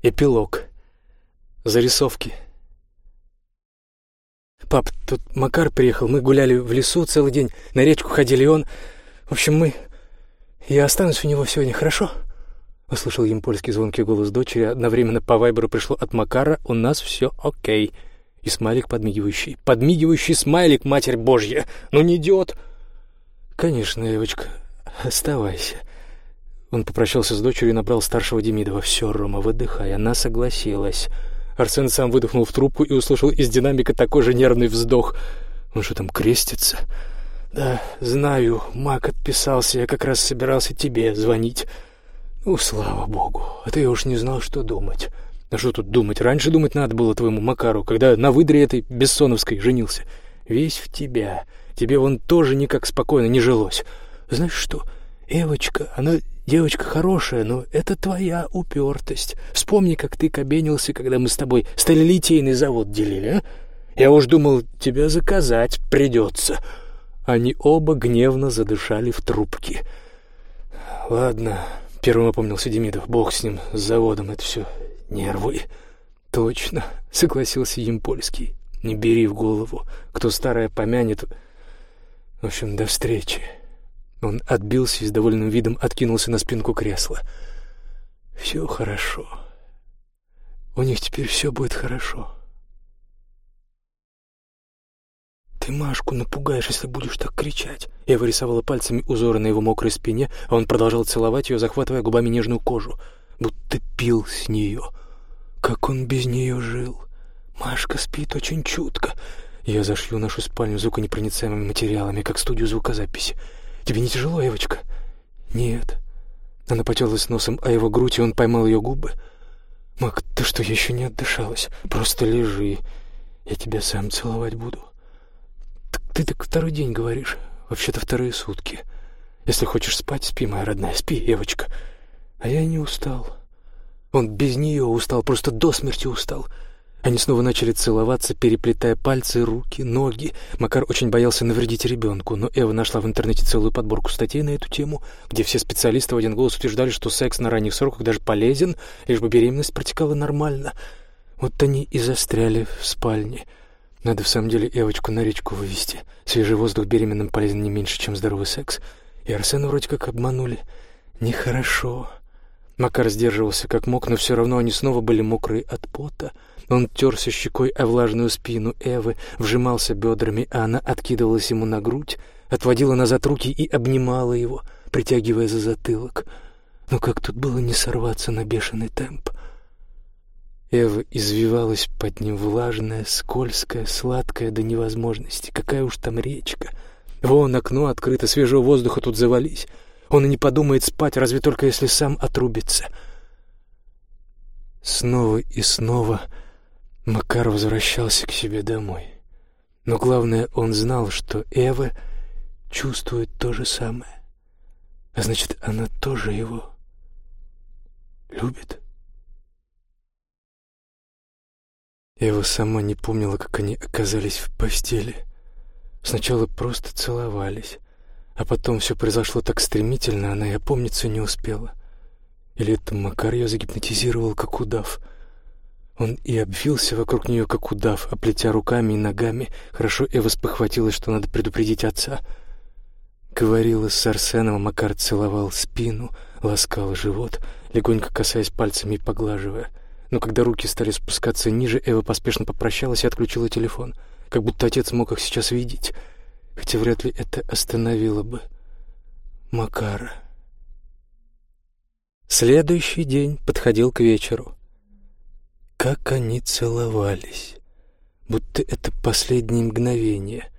Эпилог. Зарисовки. Пап, тут Макар приехал, мы гуляли в лесу целый день, на речку ходили, он... В общем, мы... Я останусь у него сегодня, хорошо?» Услышал ямпольский звонкий голос дочери, одновременно по вайберу пришло от Макара «У нас все окей». И смайлик подмигивающий. Подмигивающий смайлик, Матерь Божья! Ну не идет! «Конечно, девочка, оставайся». Он попрощался с дочерью и набрал старшего Демидова. «Все, Рома, выдыхай». Она согласилась. Арсен сам выдохнул в трубку и услышал из динамика такой же нервный вздох. «Он что там, крестится?» «Да, знаю. Мак отписался. Я как раз собирался тебе звонить». «Ну, слава богу. А ты уж не знал, что думать». «А что тут думать? Раньше думать надо было твоему Макару, когда на выдре этой Бессоновской женился. Весь в тебя. Тебе вон тоже никак спокойно не жилось. Знаешь что, Эвочка, она девочка хорошая, но это твоя упертость. Вспомни, как ты кабенился, когда мы с тобой сталелитейный завод делили, а? Я уж думал, тебя заказать придется». Они оба гневно задышали в трубке. «Ладно», — первым опомнился Демидов, — «бог с ним, с заводом, это все нервы». «Точно», — согласился Емпольский. «Не бери в голову. Кто старое помянет...» «В общем, до встречи». Он отбился и с довольным видом откинулся на спинку кресла. «Все хорошо. У них теперь все будет хорошо». «Ты Машку напугаешь, если будешь так кричать». Я вырисовала пальцами узоры на его мокрой спине, а он продолжал целовать ее, захватывая губами нежную кожу, будто пил с нее. Как он без нее жил. Машка спит очень чутко. Я зашью нашу спальню звуконепроницаемыми материалами, как студию звукозаписи. Тебе не тяжело, Эвочка?» «Нет». Она потерлась носом о его грудь, и он поймал ее губы. «Мак, ты что, еще не отдышалась? Просто лежи. Я тебя сам целовать буду». Так «Ты так второй день говоришь. Вообще-то вторые сутки. Если хочешь спать, спи, моя родная, спи, Эвочка. А я не устал. Он без нее устал, просто до смерти устал. Они снова начали целоваться, переплетая пальцы, руки, ноги. Макар очень боялся навредить ребенку, но Эва нашла в интернете целую подборку статей на эту тему, где все специалисты в один голос утверждали, что секс на ранних сроках даже полезен, лишь бы беременность протекала нормально. Вот они и застряли в спальне. Надо в самом деле Эвочку на речку вывести. Свежий воздух беременным полезен не меньше, чем здоровый секс. И Арсена вроде как обманули. Нехорошо. Макар сдерживался как мог, но все равно они снова были мокрые от пота. Он терся щекой о влажную спину Эвы, вжимался бедрами, а она откидывалась ему на грудь, отводила назад руки и обнимала его, притягивая за затылок. Но как тут было не сорваться на бешеный темп? Эва извивалась под ним влажная, скользкая, сладкая до невозможности. Какая уж там речка! Вон окно открыто, свежего воздуха тут завались. Он и не подумает спать, разве только если сам отрубится. Снова и снова Макар возвращался к себе домой. Но главное, он знал, что Эва чувствует то же самое. А значит, она тоже его любит. Эва сама не помнила, как они оказались в постели. Сначала просто целовались, а потом все произошло так стремительно, она и опомниться не успела. Или это Макар ее загипнотизировал, как удав — он и обвился вокруг нее, как удав, оплетя руками и ногами. Хорошо Эва спохватилась, что надо предупредить отца. Говорила с Арсеном, Макар целовал спину, ласкал живот, легонько касаясь пальцами и поглаживая. Но когда руки стали спускаться ниже, Эва поспешно попрощалась и отключила телефон, как будто отец мог их сейчас видеть, хотя вряд ли это остановило бы Макара. Следующий день подходил к вечеру. Как они целовались, будто это последние мгновения,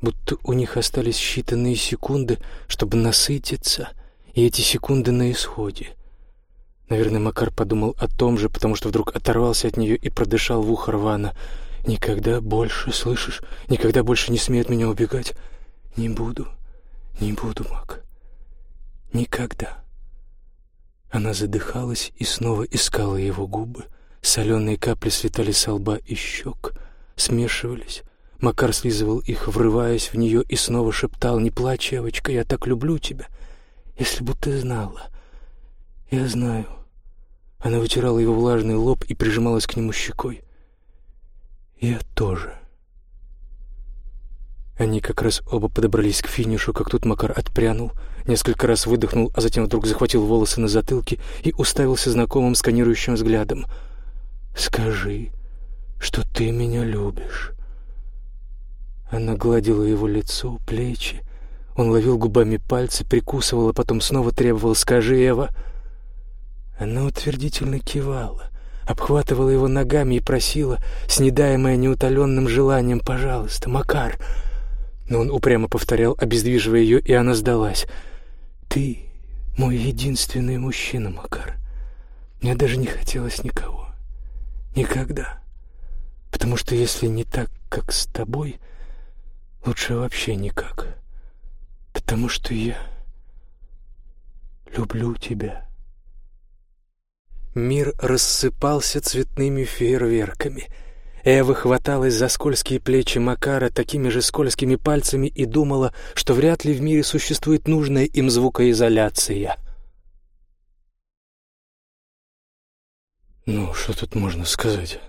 будто у них остались считанные секунды, чтобы насытиться, и эти секунды на исходе. Наверное, Макар подумал о том же, потому что вдруг оторвался от нее и продышал в ухо рвано. «Никогда больше, слышишь? Никогда больше не смеет меня убегать. Не буду, не буду, Мак. Никогда». Она задыхалась и снова искала его губы. Соленые капли слетали с лба и щек, смешивались. Макар слизывал их, врываясь в нее, и снова шептал «Не плачь, девочка, я так люблю тебя, если бы ты знала». «Я знаю». Она вытирала его влажный лоб и прижималась к нему щекой. «Я тоже». Они как раз оба подобрались к финишу, как тут Макар отпрянул, несколько раз выдохнул, а затем вдруг захватил волосы на затылке и уставился знакомым сканирующим взглядом. «Скажи, что ты меня любишь». Она гладила его лицо, плечи. Он ловил губами пальцы, прикусывал, а потом снова требовал «Скажи, Эва». Она утвердительно кивала, обхватывала его ногами и просила, снедаемая неутоленным желанием «Пожалуйста, Макар». Но он упрямо повторял, обездвиживая ее, и она сдалась. «Ты мой единственный мужчина, Макар. Мне даже не хотелось никого. Никогда. Потому что если не так, как с тобой, лучше вообще никак. Потому что я люблю тебя». Мир рассыпался цветными фейерверками — Эва хваталась за скользкие плечи Макара такими же скользкими пальцами и думала, что вряд ли в мире существует нужная им звукоизоляция. «Ну, что тут можно сказать?»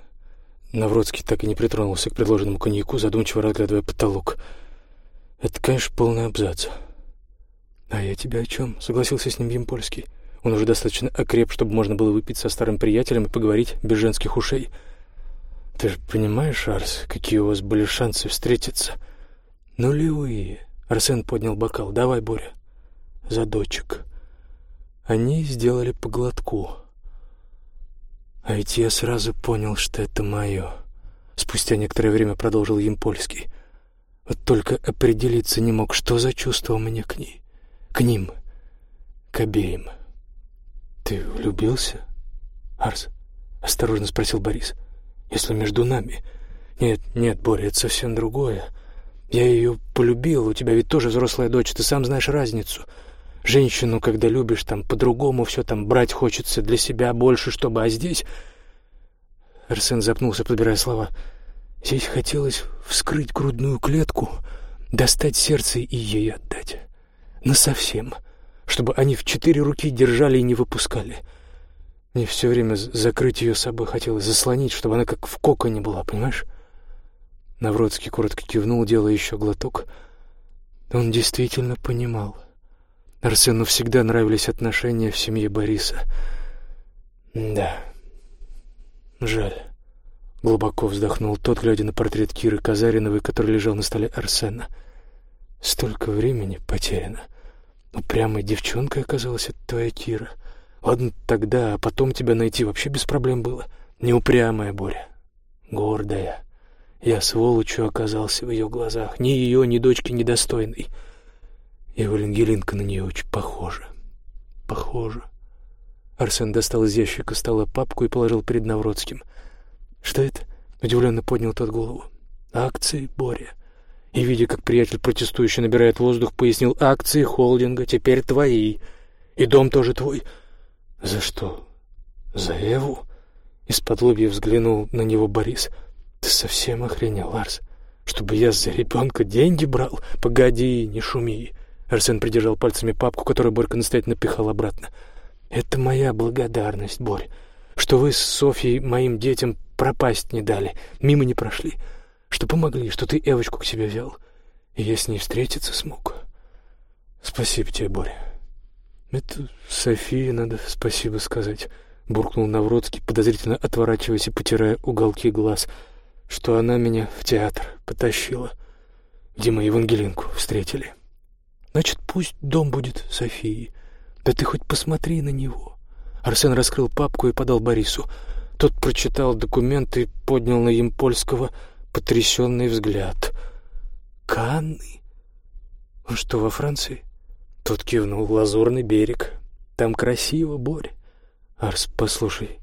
Навродский так и не притронулся к предложенному коньяку, задумчиво разглядывая потолок. «Это, конечно, полный абзац». «А я тебя о чем?» — согласился с ним Емпольский. Он уже достаточно окреп, чтобы можно было выпить со старым приятелем и поговорить без женских ушей. Ты же понимаешь, Арс, какие у вас были шансы встретиться? Нулевые. Арсен поднял бокал. Давай, Боря. За дочек. Они сделали по глотку. А ведь я сразу понял, что это мое. Спустя некоторое время продолжил Емпольский. Вот только определиться не мог, что за чувство у меня к ней. К ним. К обеим. Ты влюбился, Арс? Осторожно спросил Борис. — если между нами... Нет, нет, Боря, это совсем другое. Я ее полюбил, у тебя ведь тоже взрослая дочь, ты сам знаешь разницу. Женщину, когда любишь, там по-другому все там брать хочется для себя больше, чтобы, а здесь... Арсен запнулся, подбирая слова. Здесь хотелось вскрыть грудную клетку, достать сердце и ей отдать. Насовсем, чтобы они в четыре руки держали и не выпускали. — мне все время закрыть ее собой хотелось, заслонить, чтобы она как в коконе была, понимаешь? Навродский коротко кивнул, делая еще глоток. Он действительно понимал. Арсену всегда нравились отношения в семье Бориса. Да, жаль. Глубоко вздохнул тот, глядя на портрет Киры Казариновой, который лежал на столе Арсена. Столько времени потеряно. Упрямой девчонкой оказалась эта твоя Кира — Ладно тогда, а потом тебя найти вообще без проблем было. Неупрямая Боря, гордая. Я сволочью оказался в ее глазах, ни ее, ни дочки недостойной. И Валенгелинка на нее очень похожа. Похожа. Арсен достал из ящика стола папку и положил перед Навродским. «Что это?» — удивленно поднял тот голову. «Акции, Боря». И, видя, как приятель протестующий набирает воздух, пояснил, «Акции холдинга теперь твои. И дом тоже твой. «За что? За Эву?» Из-под лобья взглянул на него Борис. «Ты совсем охренел, Ларс? Чтобы я за ребенка деньги брал? Погоди, не шуми!» Арсен придержал пальцами папку, которую Борька настоятельно пихал обратно. «Это моя благодарность, Борь, что вы с Софьей моим детям пропасть не дали, мимо не прошли, что помогли, что ты Эвочку к себе взял, и я с ней встретиться смог. Спасибо тебе, Боря». «Это Софии надо спасибо сказать», — буркнул Навродский, подозрительно отворачиваясь и потирая уголки глаз, «что она меня в театр потащила, где мы Евангелинку встретили. Значит, пусть дом будет Софии. Да ты хоть посмотри на него». Арсен раскрыл папку и подал Борису. Тот прочитал документы и поднял на Емпольского потрясенный взгляд. «Канны? Он что, во Франции?» Тот кивнул лазурный берег. Там красиво, Борь. Арс, послушай,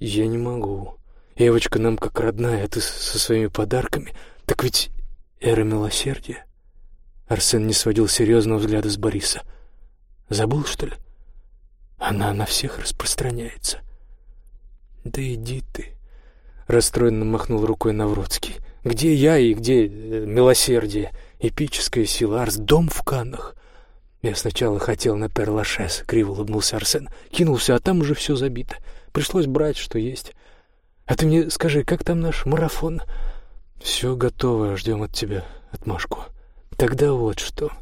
я не могу. Евочка нам как родная, а ты со своими подарками. Так ведь эра милосердия. Арсен не сводил серьезного взгляда с Бориса. Забыл, что ли? Она на всех распространяется. Да иди ты. Расстроенно махнул рукой Навродский. Где я и где э, милосердие? Эпическая сила, Арс, дом в Каннах. Я сначала хотел на Перлашес, криво улыбнулся Арсен. Кинулся, а там уже все забито. Пришлось брать, что есть. А ты мне скажи, как там наш марафон? Все готово, ждем от тебя отмашку. Тогда вот что.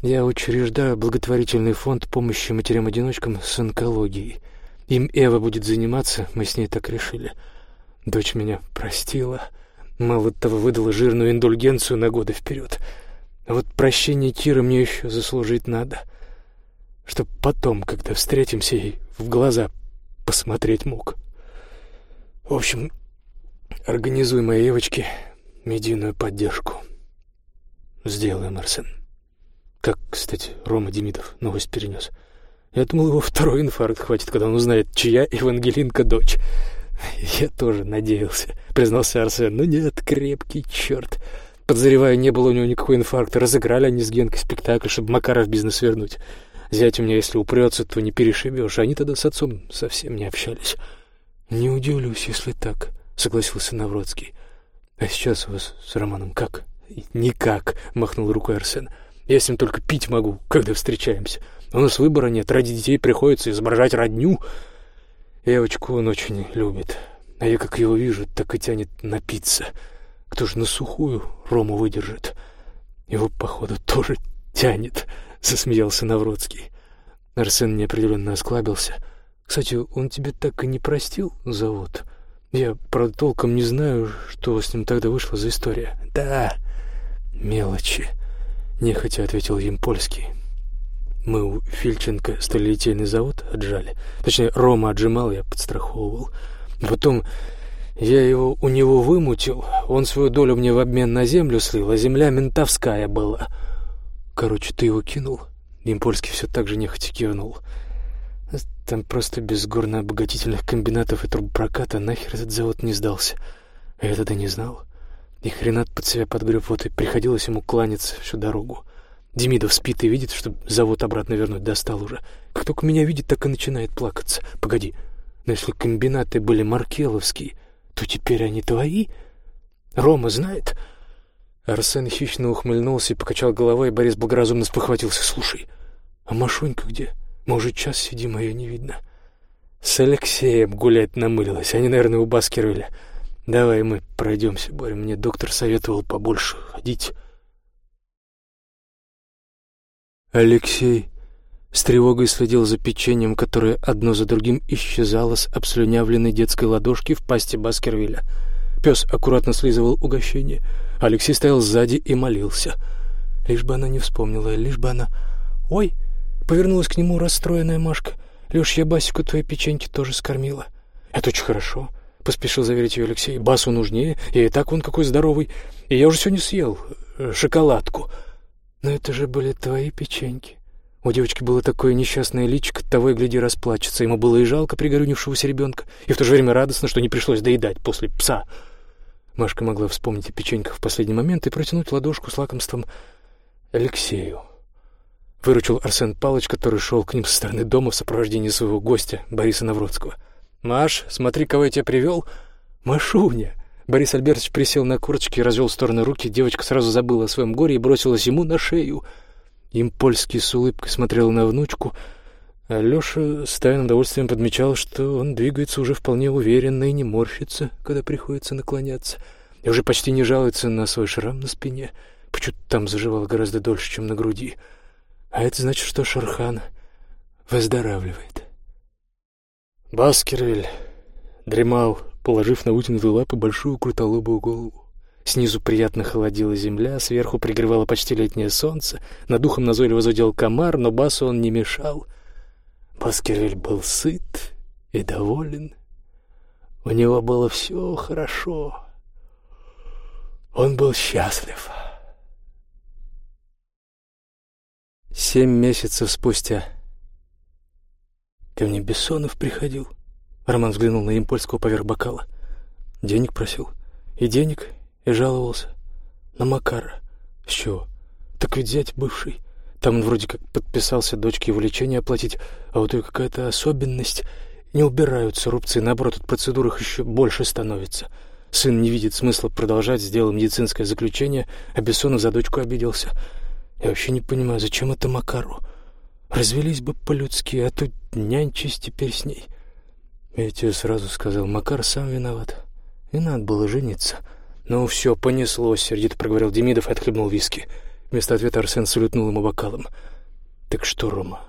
Я учреждаю благотворительный фонд помощи матерям-одиночкам с онкологией. Им Эва будет заниматься, мы с ней так решили. Дочь меня простила. Мало того, выдала жирную индульгенцию на годы вперед. А вот прощение Кира мне еще заслужить надо. Чтоб потом, когда встретимся, ей в глаза посмотреть мог. В общем, организуй моей девочке медийную поддержку. Сделаем, Арсен. Как, кстати, Рома Демидов новость перенес. Я думал, его второй инфаркт хватит, когда он узнает, чья Евангелинка дочь. Я тоже надеялся, признался Арсен. Но нет, крепкий черт. Подозреваю, не было у него никакого инфаркта. Разыграли они с Генкой спектакль, чтобы Макаров бизнес вернуть. Зять у меня, если упрется, то не перешибешь. Они тогда с отцом совсем не общались. Не удивлюсь, если так, согласился Навродский. А сейчас у вас с Романом как? Никак, махнул рукой Арсен. Я с ним только пить могу, когда встречаемся. У нас выбора нет, ради детей приходится изображать родню. Девочку он очень любит. А я как его вижу, так и тянет напиться. Кто же на сухую Рому выдержит? Его, походу, тоже тянет, засмеялся Навродский. Арсен неопределенно осклабился. Кстати, он тебе так и не простил завод? Я, правда, толком не знаю, что с ним тогда вышло за история. Да, мелочи, нехотя ответил им польский. Мы у Фильченко сталелитейный завод отжали. Точнее, Рома отжимал, я подстраховывал. Потом я его у него вымутил, он свою долю мне в обмен на землю слил, а земля ментовская была. Короче, ты его кинул? Импольский все так же нехотя кивнул. Там просто без горно-обогатительных комбинатов и трубопроката нахер этот завод не сдался. Я тогда не знал. И хренат под себя подгреб, вот и приходилось ему кланяться всю дорогу. Демидов спит и видит, что завод обратно вернуть достал уже. Как только меня видит, так и начинает плакаться. Погоди, но если комбинаты были маркеловские, то теперь они твои? Рома знает? Арсен хищно ухмыльнулся и покачал головой, и Борис благоразумно спохватился. Слушай, а Машунька где? Мы уже час сидим, а ее не видно. С Алексеем гулять намылилась. Они, наверное, у Баскервилля. Давай мы пройдемся, Боря. Мне доктор советовал побольше ходить. Алексей с тревогой следил за печеньем, которое одно за другим исчезало с обслюнявленной детской ладошки в пасти Баскервилля. Пес аккуратно слизывал угощение. Алексей стоял сзади и молился. Лишь бы она не вспомнила, лишь бы она... «Ой!» — повернулась к нему расстроенная Машка. «Леш, я Басику твои печеньки тоже скормила». «Это очень хорошо», — поспешил заверить ее Алексей. «Басу нужнее, и так он какой здоровый. И я уже сегодня съел э, шоколадку». Но это же были твои печеньки. У девочки было такое несчастное личико, того и гляди расплачется. Ему было и жалко пригорюнившегося ребенка, и в то же время радостно, что не пришлось доедать после пса. Машка могла вспомнить о печеньках в последний момент и протянуть ладошку с лакомством Алексею. Выручил Арсен Палыч, который шел к ним со стороны дома в сопровождении своего гостя, Бориса Навродского. «Маш, смотри, кого я тебе привел!» «Машуня!» Борис Альбертович присел на курочки и развел в стороны руки. Девочка сразу забыла о своем горе и бросилась ему на шею. Им польский с улыбкой смотрел на внучку, а Леша с тайным удовольствием подмечал, что он двигается уже вполне уверенно и не морщится, когда приходится наклоняться, и уже почти не жалуется на свой шрам на спине. Почему-то там заживал гораздо дольше, чем на груди. А это значит, что Шархан выздоравливает. Баскервиль дремал положив на вытянутые лапы большую крутолобую голову. Снизу приятно холодила земля, сверху пригревало почти летнее солнце, над ухом назойливо зудел комар, но басу он не мешал. Баскервиль был сыт и доволен. У него было все хорошо. Он был счастлив. Семь месяцев спустя ко мне Бессонов приходил — Роман взглянул на Импольского поверх бокала. Денег просил. И денег, и жаловался. На Макара. С чего? Так ведь зять бывший. Там он вроде как подписался дочке его лечение оплатить, а вот ее какая-то особенность. Не убираются рубцы, наоборот, от процедур их еще больше становится. Сын не видит смысла продолжать, сделал медицинское заключение, а Бессонов за дочку обиделся. Я вообще не понимаю, зачем это Макару? Развелись бы по-людски, а тут нянчись теперь с ней. Я тебе сразу сказал, Макар сам виноват. И надо было жениться. Ну все, понеслось, сердито проговорил Демидов и отхлебнул виски. Вместо ответа Арсен салютнул ему бокалом. Так что, Рома,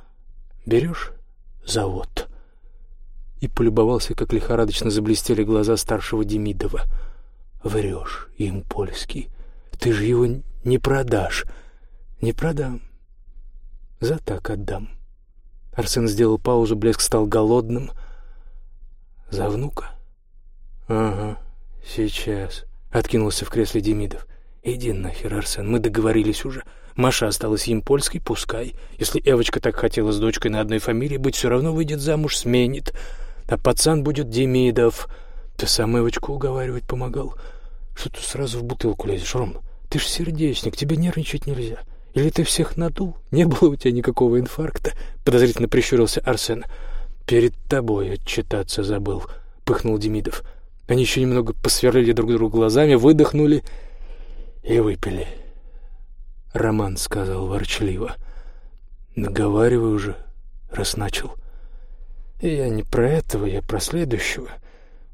берешь завод? И полюбовался, как лихорадочно заблестели глаза старшего Демидова. Врешь, им польский. Ты же его не продашь. Не продам. За так отдам. Арсен сделал паузу, блеск стал голодным — за внука? Ага, сейчас. Откинулся в кресле Демидов. Иди нахер, Арсен, мы договорились уже. Маша осталась им польской, пускай. Если Эвочка так хотела с дочкой на одной фамилии быть, все равно выйдет замуж, сменит. А пацан будет Демидов. Ты сам Эвочку уговаривать помогал. Что ты сразу в бутылку лезешь, Ром? Ты ж сердечник, тебе нервничать нельзя. Или ты всех надул? Не было у тебя никакого инфаркта? Подозрительно прищурился Арсен. «Перед тобой отчитаться забыл», — пыхнул Демидов. Они еще немного посверлили друг другу глазами, выдохнули и выпили. Роман сказал ворчливо. «Наговаривай уже, раз начал». «Я не про этого, я про следующего.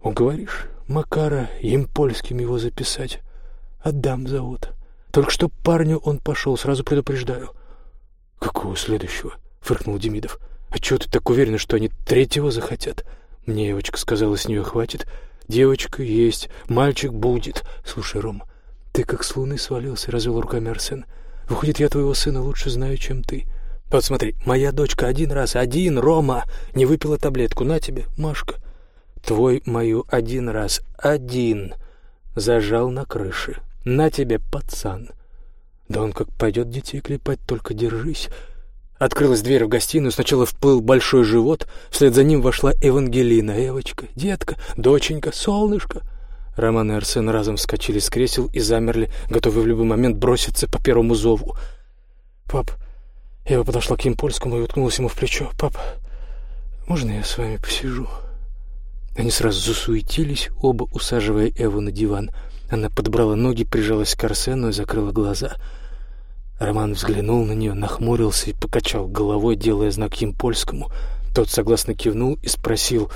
Уговоришь Макара им польским его записать? Отдам завод. Только что парню он пошел, сразу предупреждаю». «Какого следующего?» — фыркнул Демидов. «А чего ты так уверена, что они третьего захотят?» Мне Евочка сказала, с нее хватит. «Девочка есть, мальчик будет». «Слушай, Ром, ты как с луны свалился», — развел руками Арсен. «Выходит, я твоего сына лучше знаю, чем ты». Вот смотри, моя дочка один раз, один, Рома, не выпила таблетку. На тебе, Машка. Твой мою один раз, один, зажал на крыше. На тебе, пацан. Да он как пойдет детей клепать, только держись. Открылась дверь в гостиную, сначала вплыл большой живот, вслед за ним вошла Евангелина. «Эвочка, детка, доченька, солнышко!» Роман и Арсен разом вскочили с кресел и замерли, готовые в любой момент броситься по первому зову. «Пап...» Ева подошла к Импольскому и уткнулась ему в плечо. «Пап, можно я с вами посижу?» Они сразу засуетились, оба усаживая Эву на диван. Она подбрала ноги, прижалась к Арсену и закрыла глаза — Роман взглянул на нее, нахмурился и покачал головой, делая знак им польскому. Тот согласно кивнул и спросил,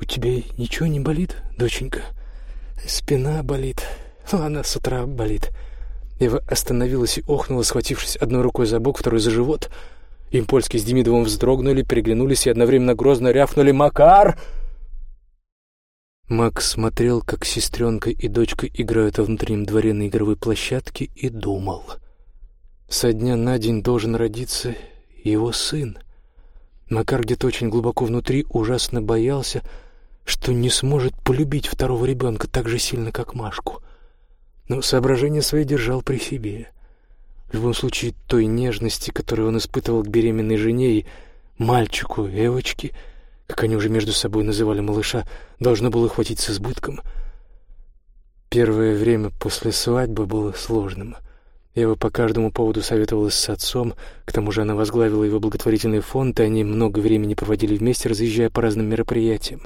«У тебя ничего не болит, доченька?» «Спина болит. Ну, она с утра болит». Ева остановилась и охнула, схватившись одной рукой за бок, второй за живот. Импольский с Демидовым вздрогнули, переглянулись и одновременно грозно рявкнули «Макар!» Макс смотрел, как сестренка и дочка играют во внутреннем дворе на игровой площадке, и думал — со дня на день должен родиться его сын. Макар где-то очень глубоко внутри ужасно боялся, что не сможет полюбить второго ребенка так же сильно, как Машку. Но соображения свои держал при себе. В любом случае, той нежности, которую он испытывал к беременной жене и мальчику, Эвочке, как они уже между собой называли малыша, должно было хватить с избытком. Первое время после свадьбы было сложным — Ева по каждому поводу советовалась с отцом, к тому же она возглавила его благотворительный фонд, и они много времени проводили вместе, разъезжая по разным мероприятиям.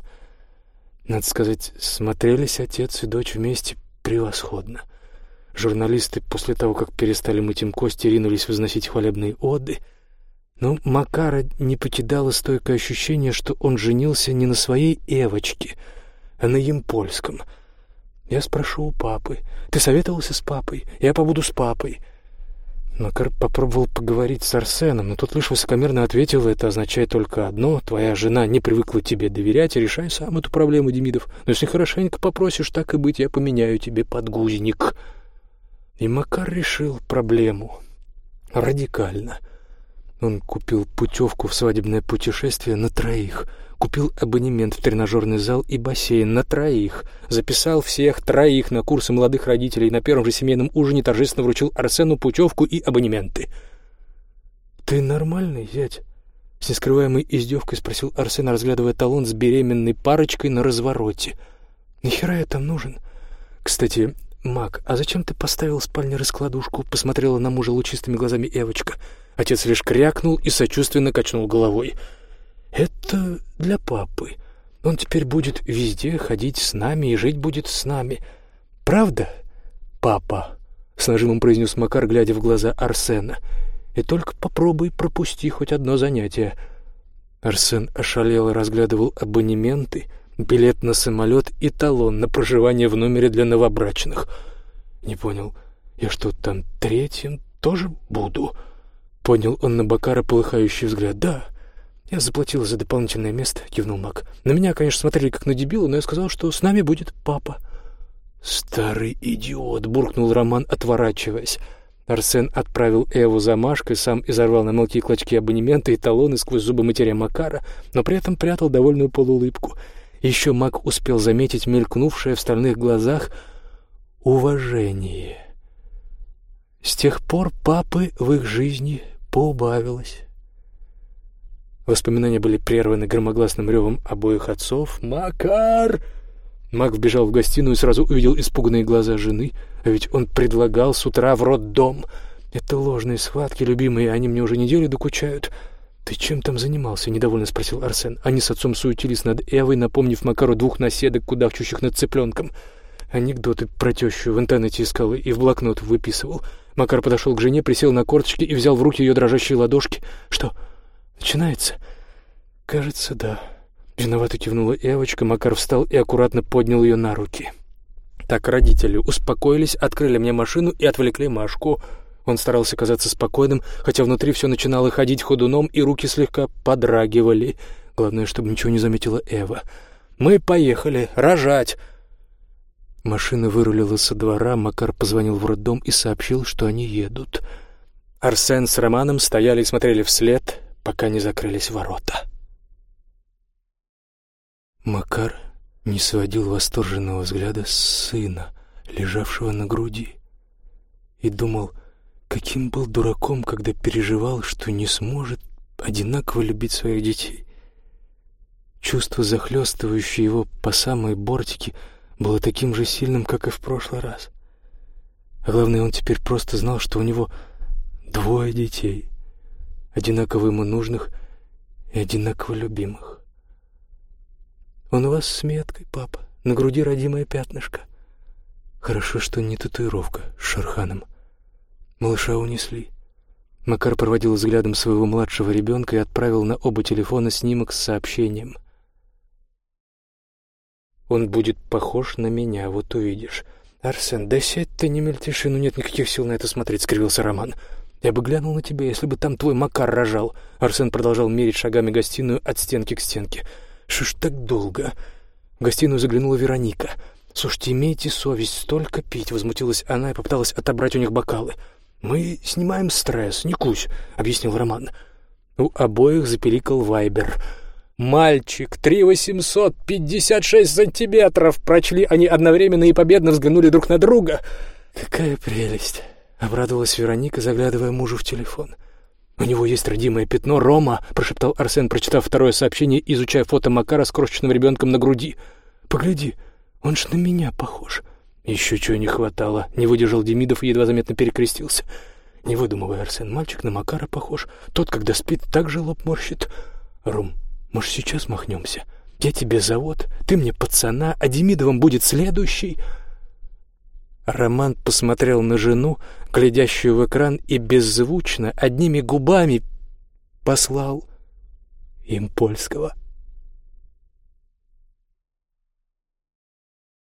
Надо сказать, смотрелись отец и дочь вместе превосходно. Журналисты после того, как перестали мыть им кости, ринулись возносить хвалебные оды. Но Макара не покидало стойкое ощущение, что он женился не на своей Эвочке, а на Емпольском — я спрошу у папы. Ты советовался с папой? Я побуду с папой. Макар попробовал поговорить с Арсеном, но тот лишь высокомерно ответил, это означает только одно, твоя жена не привыкла тебе доверять, решай сам эту проблему, Демидов. Но если хорошенько попросишь, так и быть, я поменяю тебе подгузник. И Макар решил проблему радикально. Он купил путевку в свадебное путешествие на троих — Купил абонемент в тренажерный зал и бассейн на троих. Записал всех троих на курсы молодых родителей. На первом же семейном ужине торжественно вручил Арсену путевку и абонементы. «Ты нормальный, зять?» С нескрываемой издевкой спросил Арсен, разглядывая талон с беременной парочкой на развороте. «Нахера я там нужен?» «Кстати, Мак, а зачем ты поставил в спальне раскладушку?» Посмотрела на мужа лучистыми глазами Эвочка. Отец лишь крякнул и сочувственно качнул головой. «Это для папы. Он теперь будет везде ходить с нами и жить будет с нами. Правда, папа?» — с нажимом произнес Макар, глядя в глаза Арсена. «И только попробуй пропусти хоть одно занятие». Арсен ошалело разглядывал абонементы, билет на самолет и талон на проживание в номере для новобрачных. Не понял, я что, там третьим тоже буду? Поднял он на Бакара полыхающий взгляд. Да, я заплатил за дополнительное место, кивнул Мак. На меня, конечно, смотрели как на дебила, но я сказал, что с нами будет папа. Старый идиот, буркнул Роман, отворачиваясь. Арсен отправил Эву за Машкой, сам изорвал на мелкие клочки абонемента и талоны сквозь зубы матеря Макара, но при этом прятал довольную полуулыбку. Еще Мак успел заметить мелькнувшее в стальных глазах уважение. С тех пор папы в их жизни поубавилось. Воспоминания были прерваны громогласным ревом обоих отцов. «Макар!» Мак вбежал в гостиную и сразу увидел испуганные глаза жены, а ведь он предлагал с утра в роддом. «Это ложные схватки, любимые, они мне уже неделю докучают». «Ты чем там занимался?» — недовольно спросил Арсен. Они с отцом суетились над Эвой, напомнив Макару двух наседок, кудахчущих над цыпленком. Анекдоты про тещу в интернете искал и в блокнот выписывал. Макар подошел к жене, присел на корточки и взял в руки ее дрожащие ладошки. «Что, начинается?» «Кажется, да». Виновато кивнула Эвочка, Макар встал и аккуратно поднял ее на руки. Так родители успокоились, открыли мне машину и отвлекли Машку. Он старался казаться спокойным, хотя внутри все начинало ходить ходуном, и руки слегка подрагивали. Главное, чтобы ничего не заметила Эва. «Мы поехали рожать!» Машина вырулила со двора, Макар позвонил в роддом и сообщил, что они едут. Арсен с Романом стояли и смотрели вслед, пока не закрылись ворота. Макар не сводил восторженного взгляда сына, лежавшего на груди, и думал, каким был дураком, когда переживал, что не сможет одинаково любить своих детей. Чувство, захлестывающее его по самой бортике, было таким же сильным, как и в прошлый раз. А главное, он теперь просто знал, что у него двое детей, одинаково ему нужных и одинаково любимых. Он у вас с меткой, папа. На груди родимое пятнышко. Хорошо, что не татуировка с Шерханом. Малыша унесли. Макар проводил взглядом своего младшего ребенка и отправил на оба телефона снимок с сообщением. «Он будет похож на меня, вот увидишь». «Арсен, да сядь ты, не мельтеши, ну нет никаких сил на это смотреть», — скривился Роман. «Я бы глянул на тебя, если бы там твой Макар рожал». Арсен продолжал мерить шагами гостиную от стенки к стенке. Что ж так долго? В гостиную заглянула Вероника. «Слушайте, имейте совесть, столько пить!» — возмутилась она и попыталась отобрать у них бокалы. «Мы снимаем стресс, не кусь», — объяснил Роман. У обоих запеликал вайбер. «Мальчик, три восемьсот пятьдесят шесть сантиметров!» Прочли они одновременно и победно взглянули друг на друга. «Какая прелесть!» — обрадовалась Вероника, заглядывая мужу в телефон. «У него есть родимое пятно, Рома!» — прошептал Арсен, прочитав второе сообщение, изучая фото Макара с крошечным ребенком на груди. «Погляди, он ж на меня похож». «Еще чего не хватало», — не выдержал Демидов и едва заметно перекрестился. «Не выдумывай, Арсен, мальчик на Макара похож. Тот, когда спит, так же лоб морщит. Ром, может, сейчас махнемся? Я тебе завод, ты мне пацана, а Демидовым будет следующий...» Роман посмотрел на жену, глядящую в экран, и беззвучно, одними губами послал им польского.